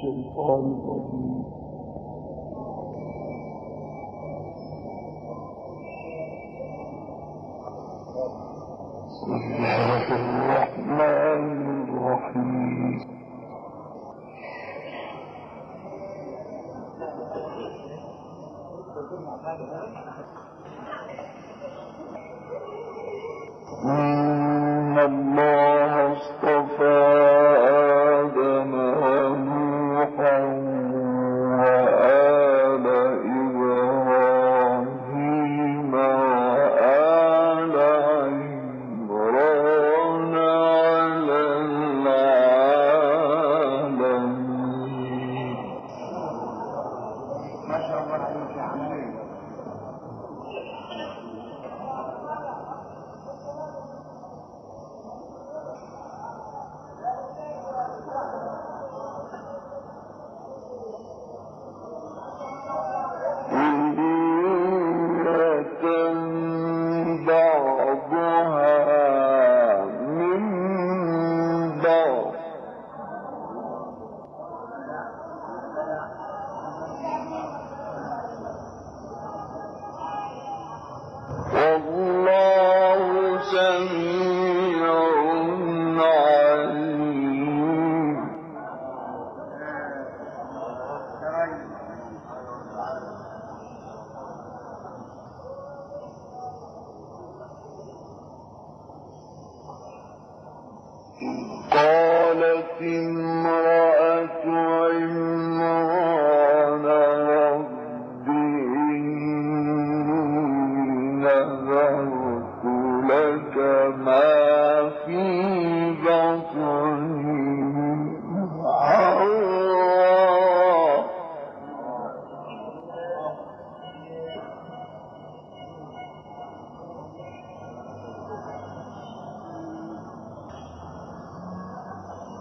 الشيطان الرجيم بسم الله الرحمن الرحيم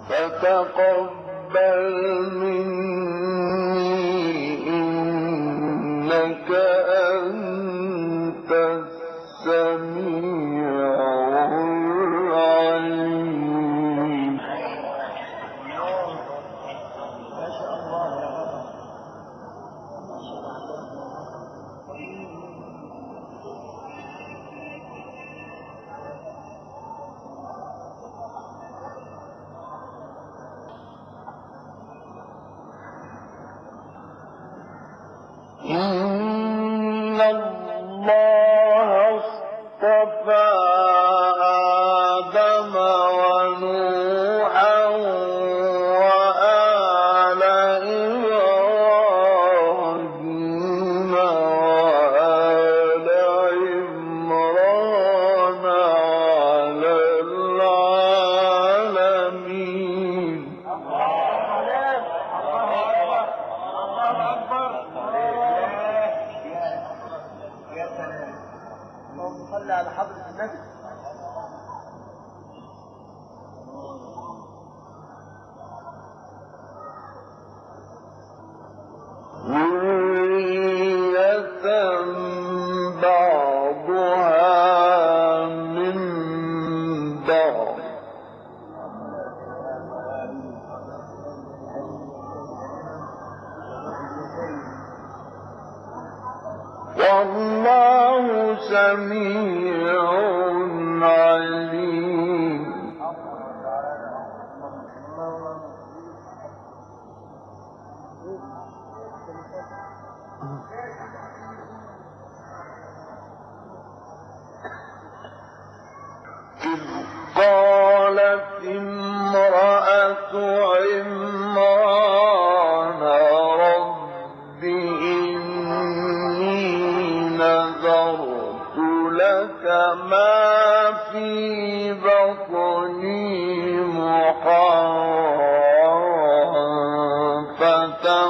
فتقبل مني إنك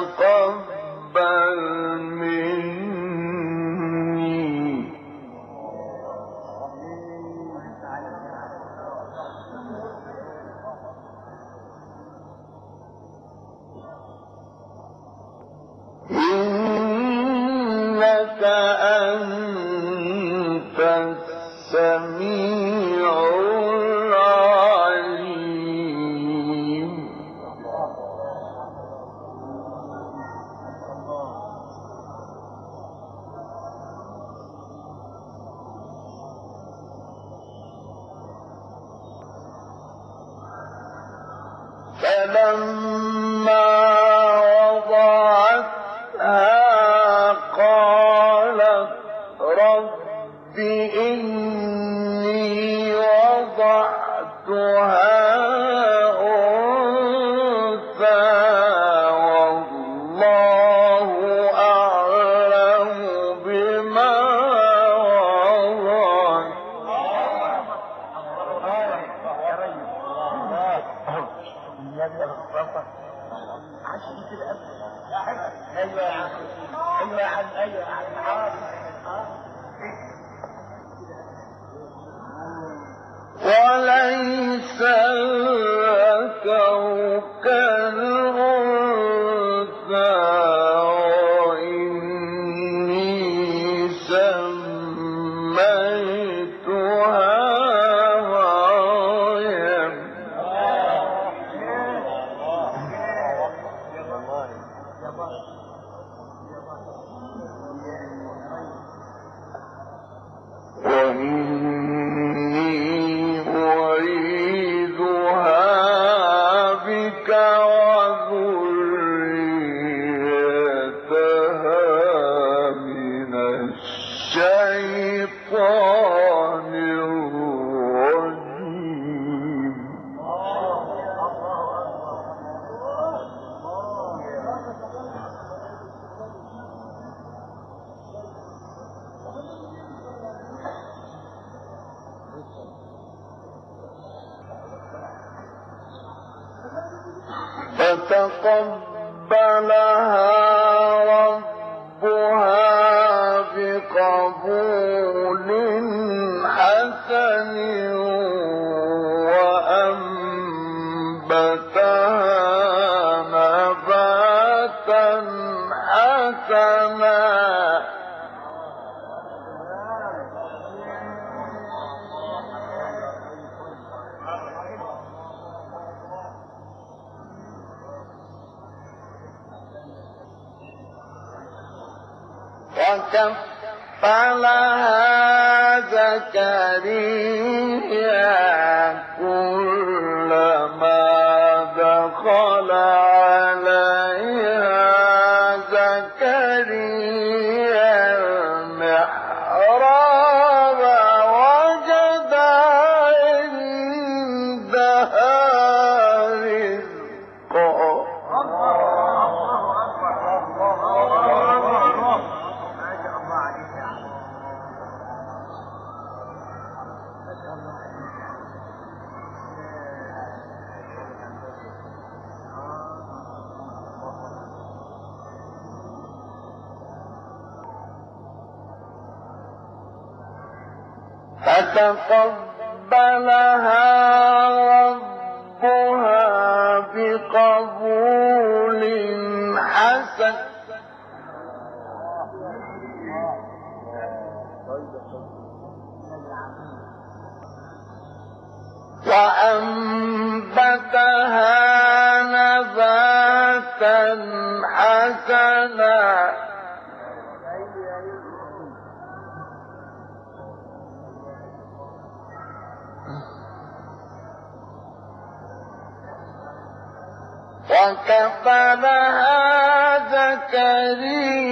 down فتقبلها سبيلا فتقبلها ربها بقبول حسن. وأنبتها نباتا حسنا. وكفلها زكريا.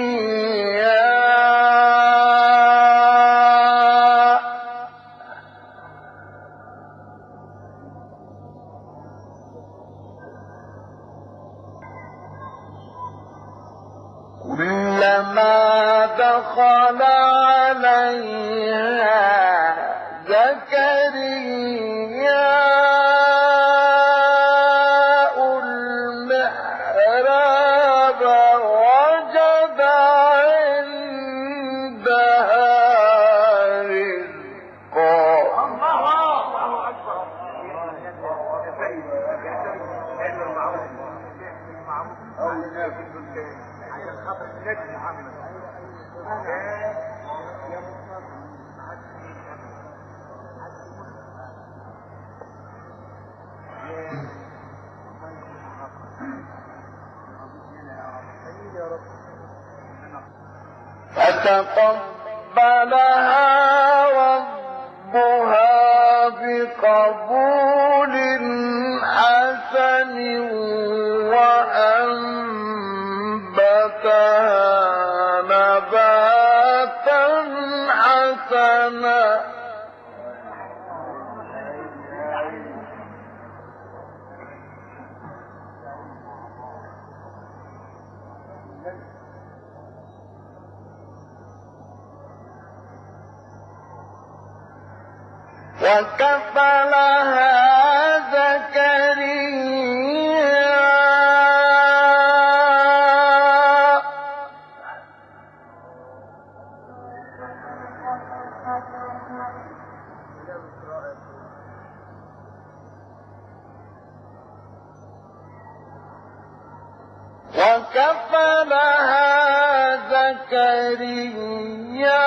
حسنا وكفلها زكريا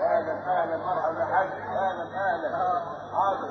أهلا أهلا مرحبا حاج أهلا أهلا حاضر.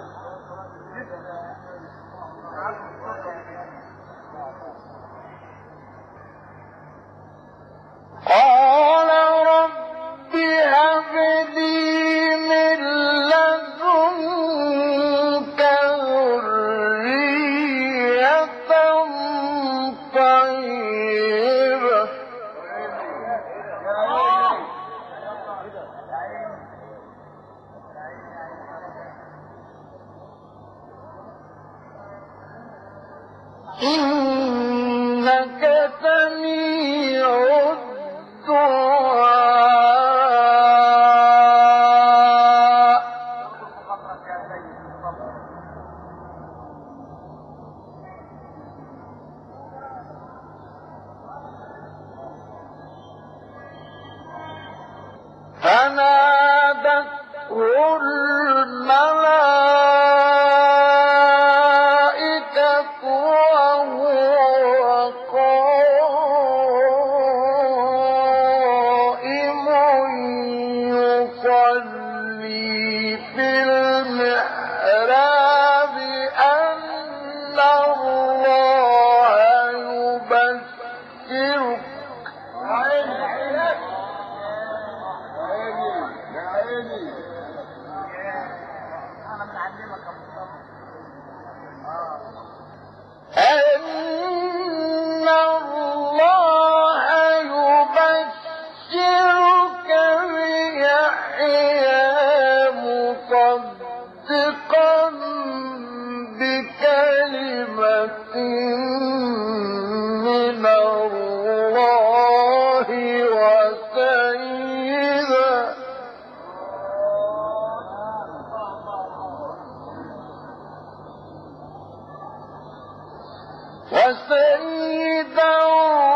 谁都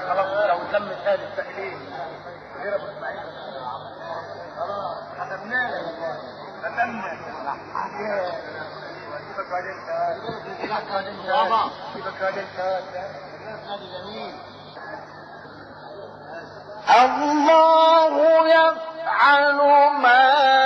خلاص لو تم الثالث بقى غير أبو إسماعيل. خلاص ختمناه والله ختمنا. سيبك بعدين سيبك بعدين سيبك بعدين جميل الله يفعل ما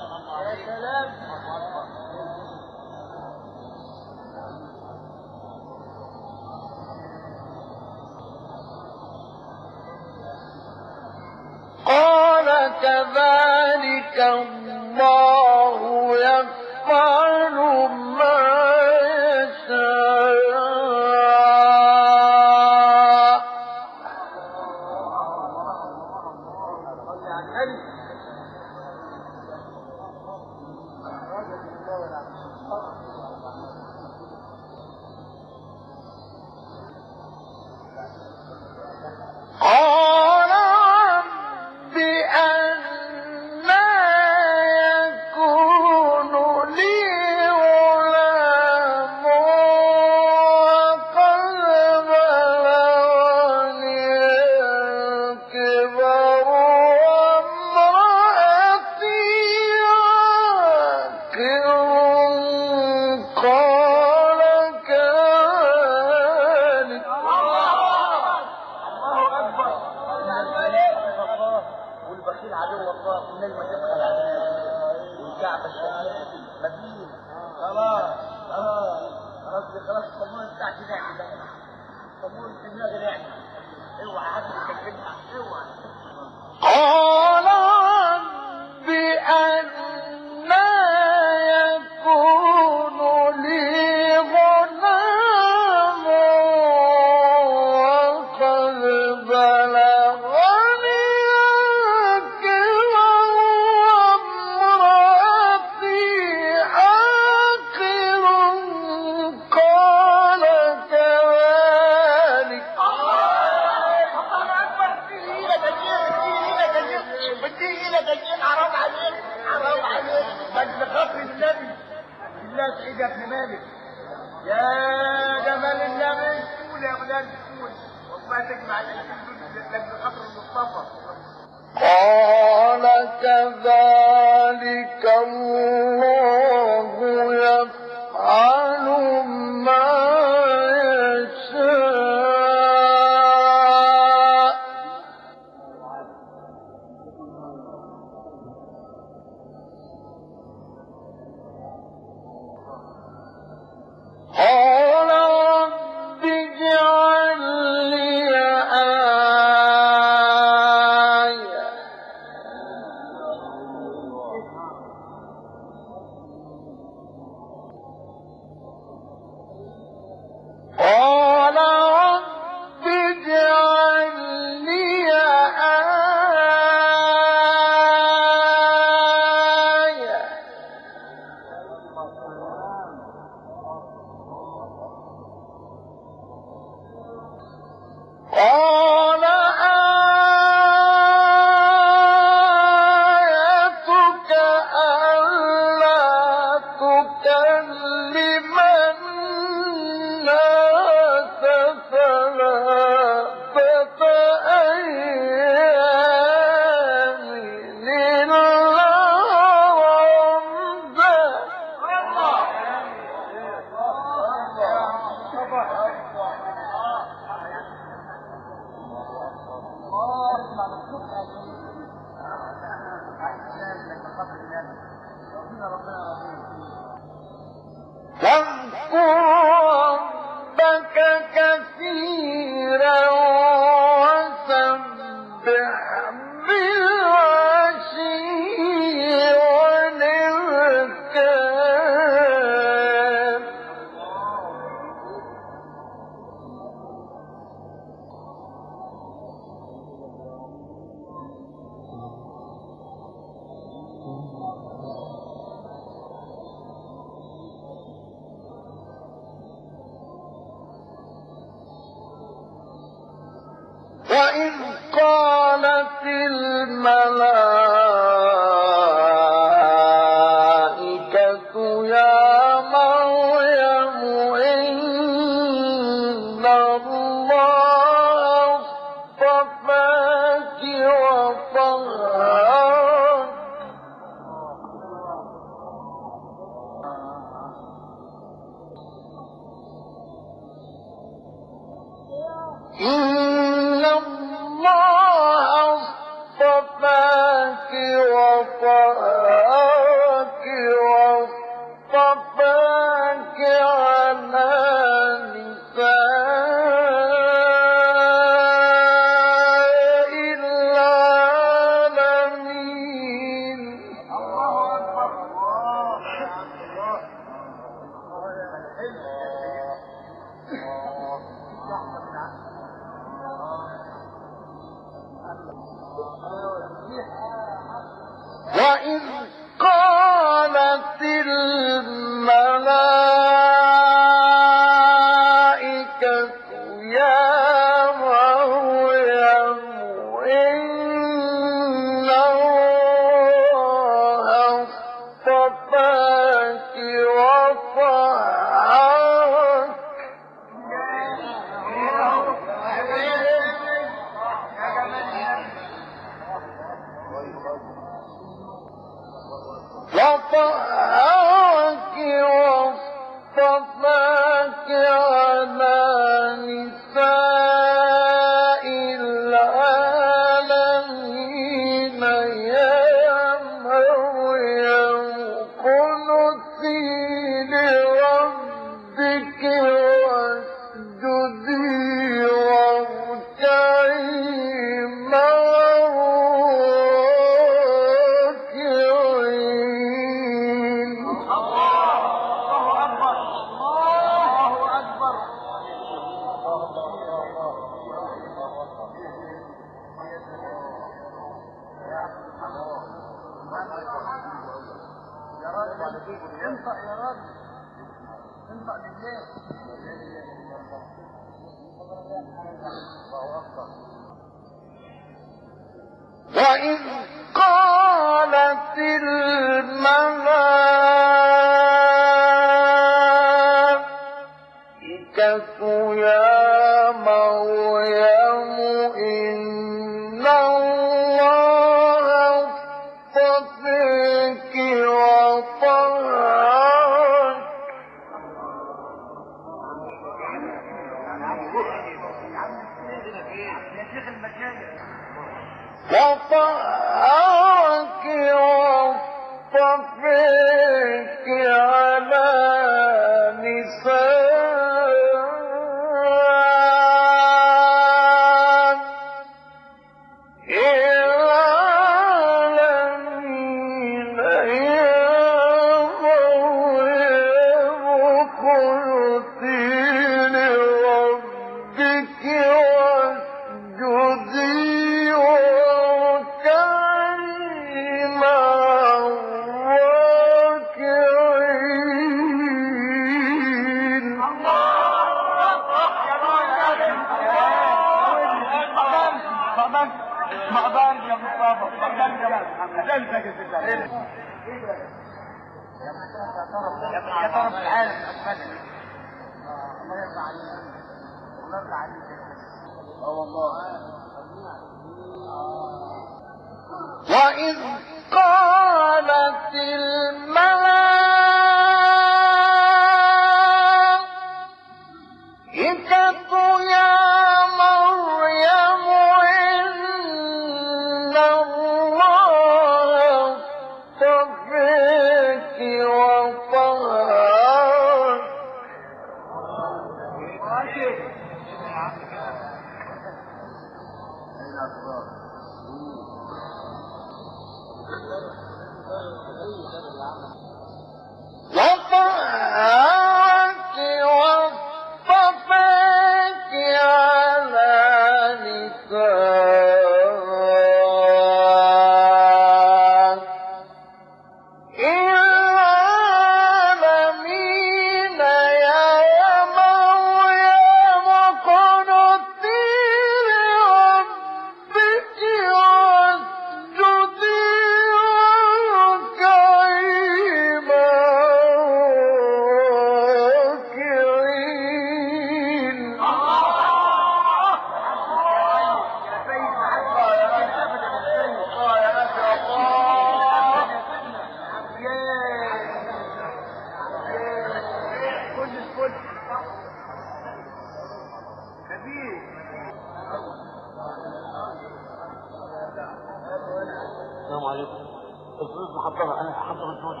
الفلوس محضرة أنا أحضر الفلوس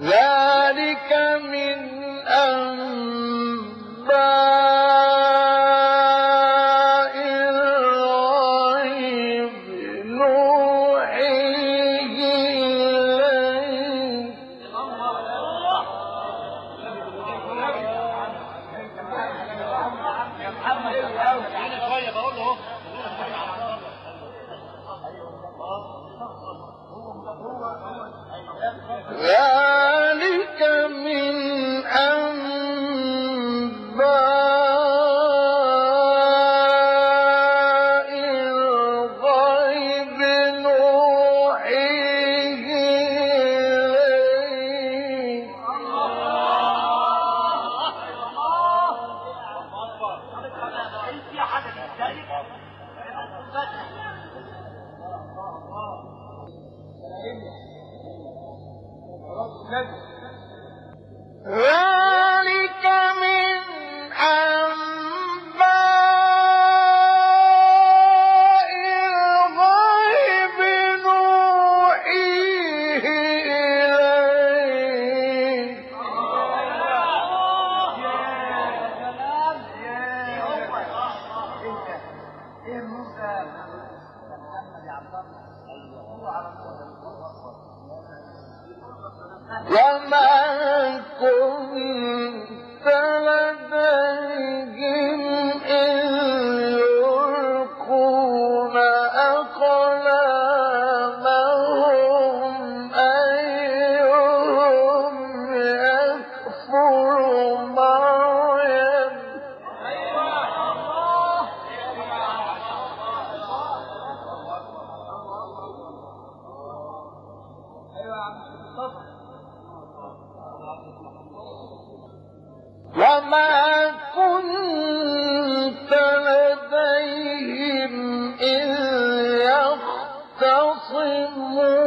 ذلك من أنباء إذ يختصمون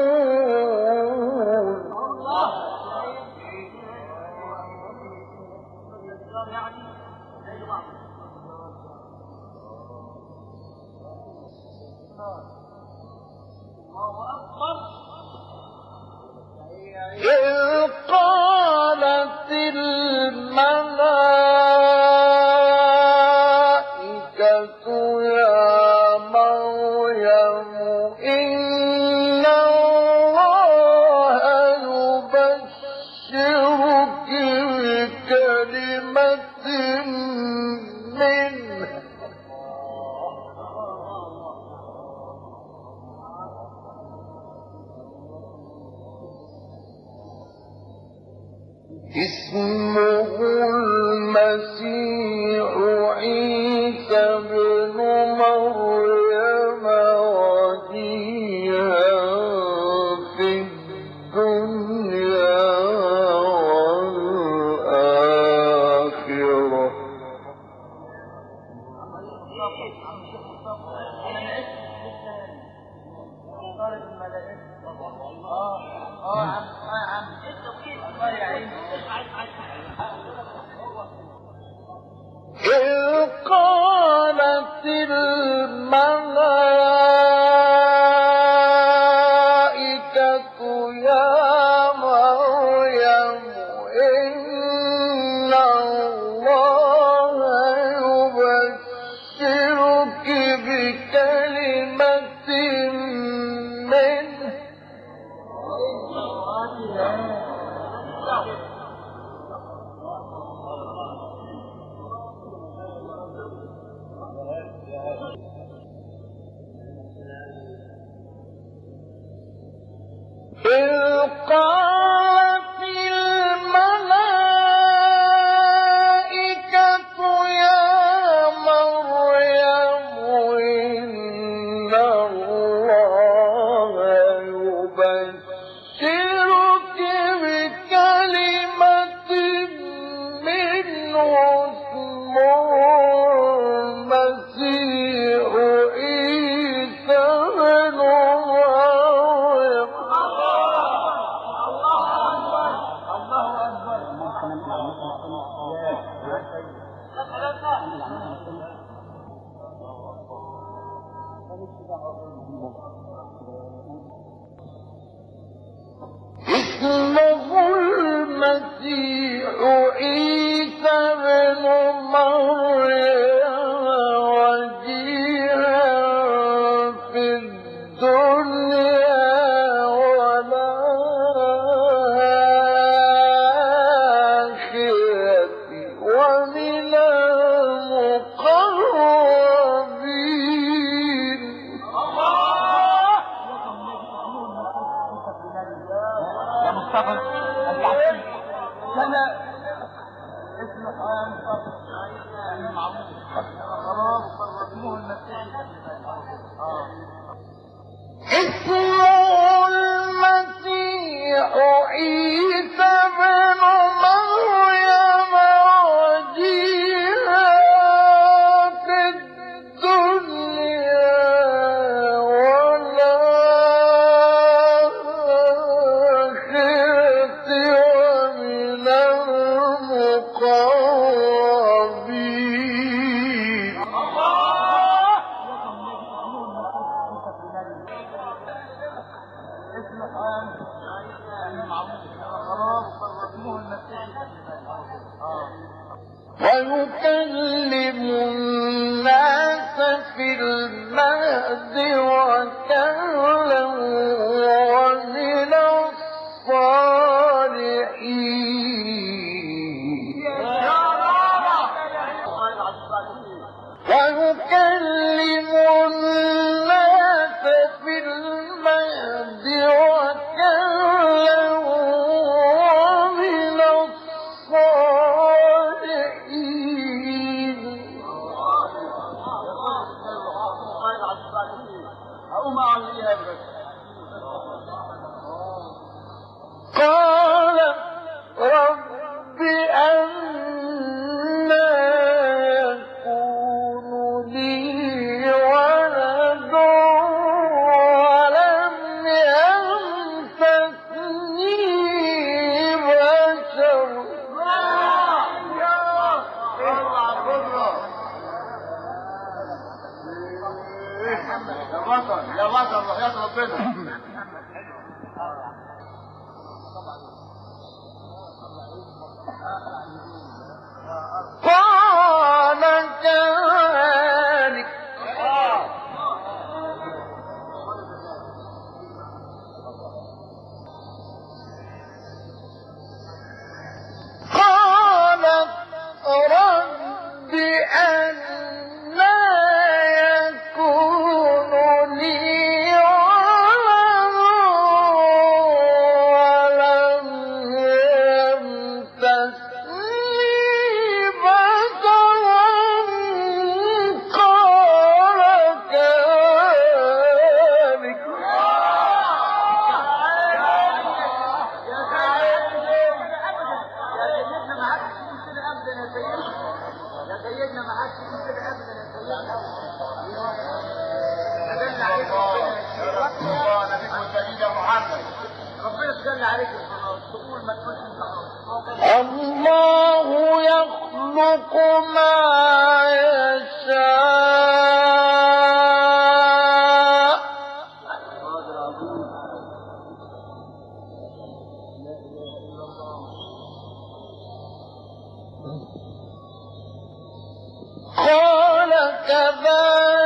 قال كذلك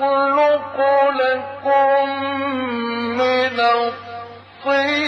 أخلق لكم من الطين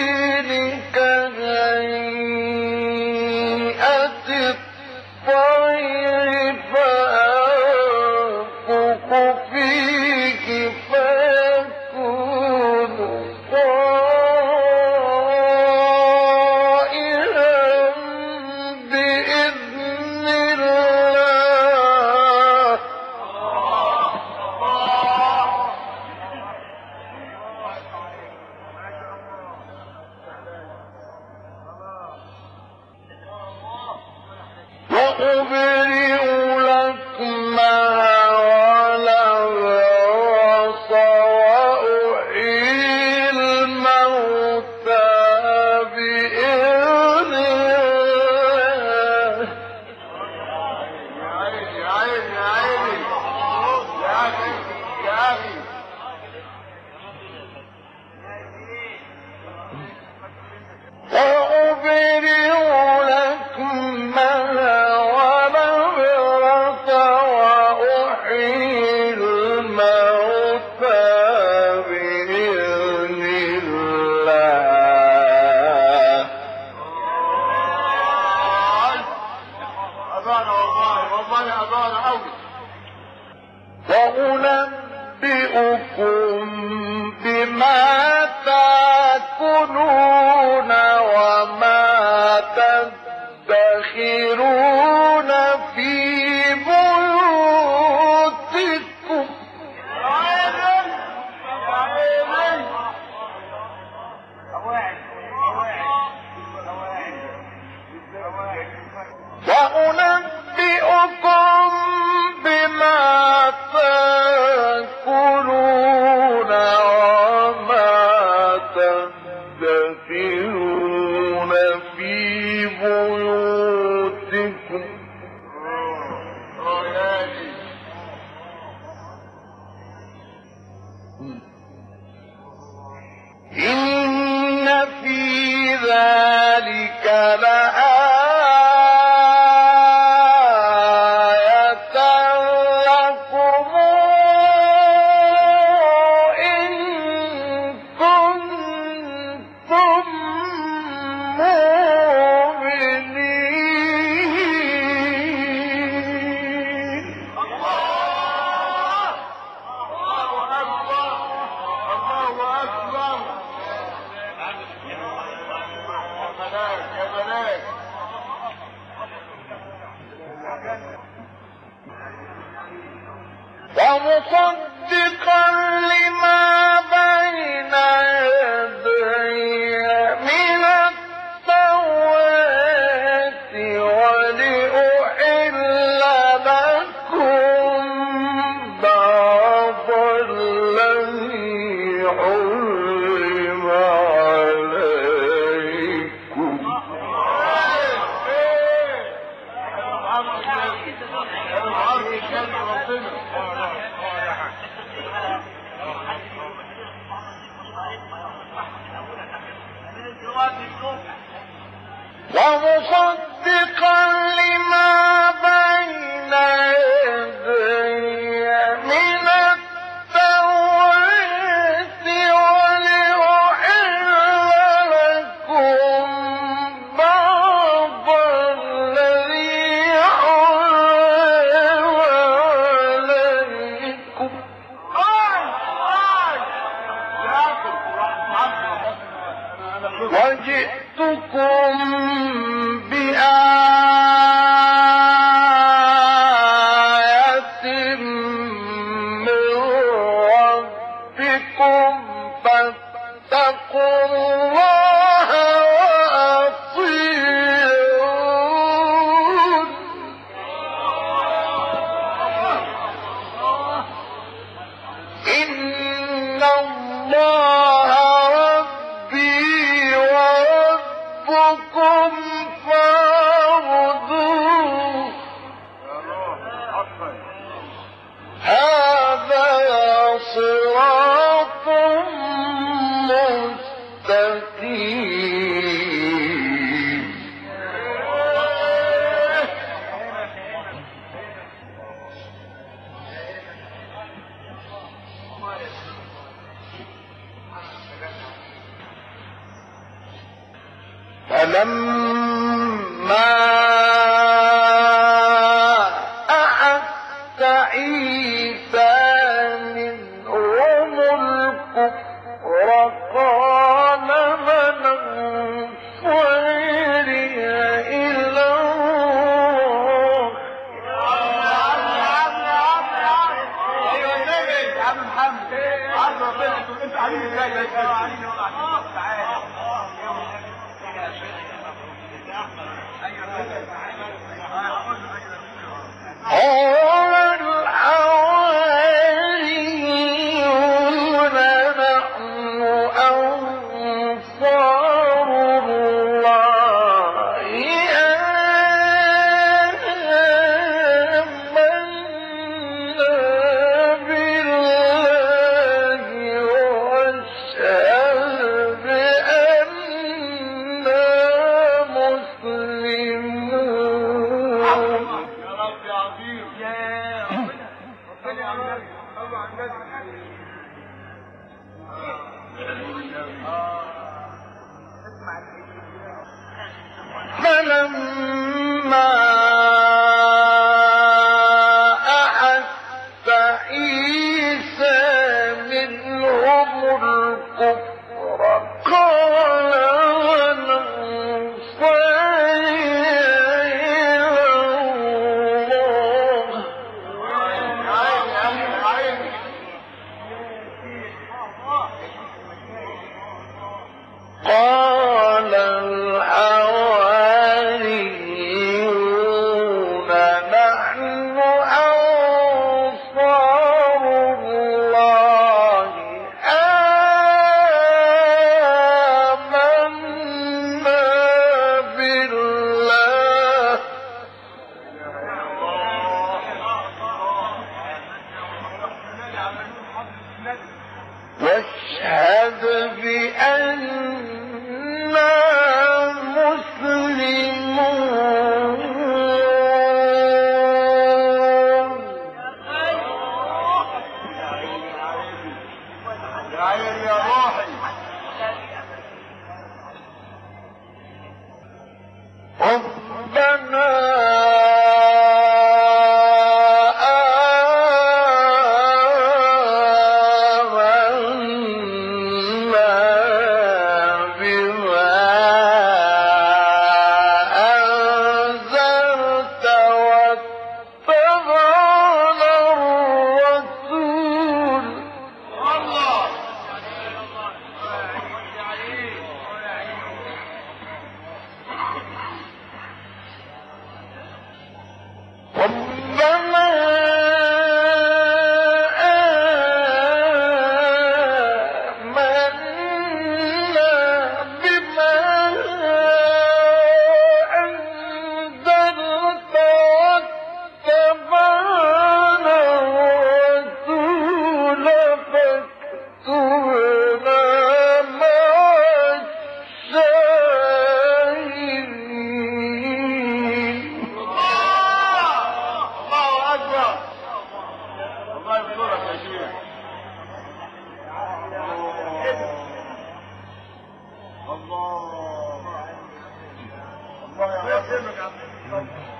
ってるのか。うん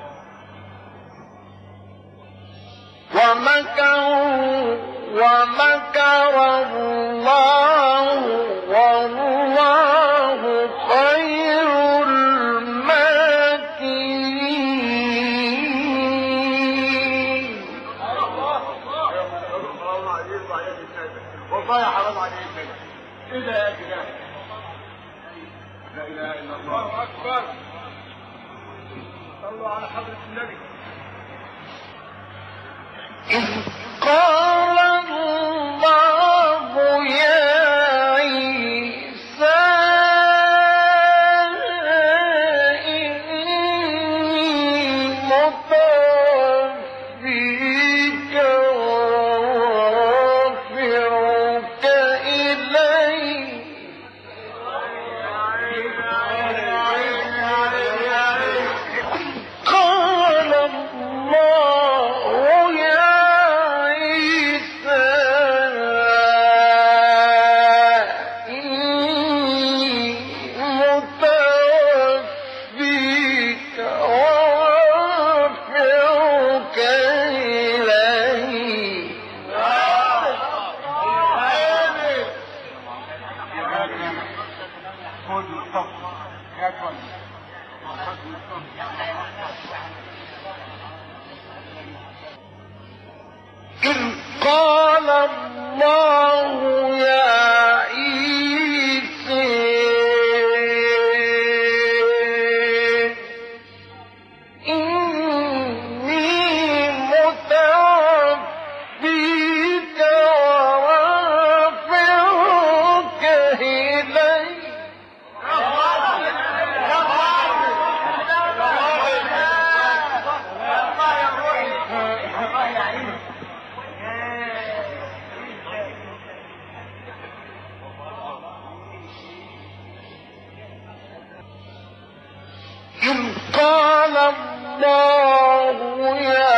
إذ قال الله يا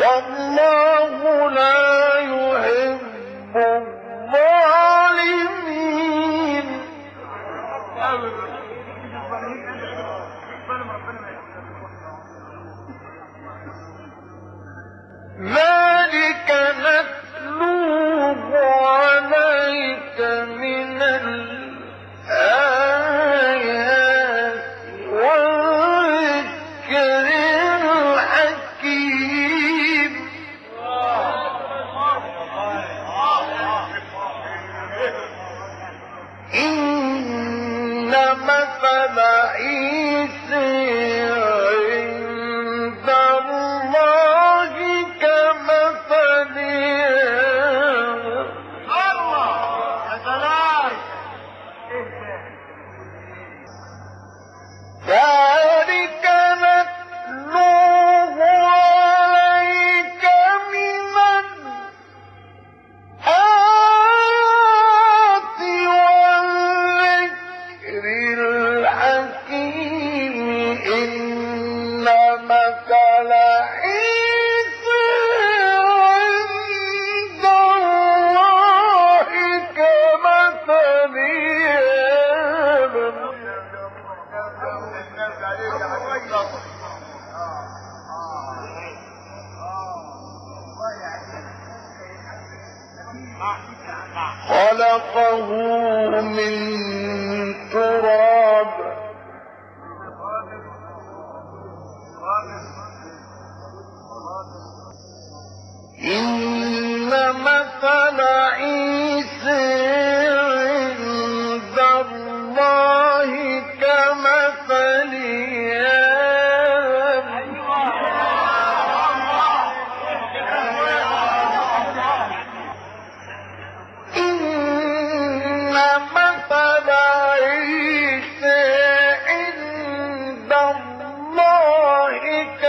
والله لا يحب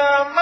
كمثل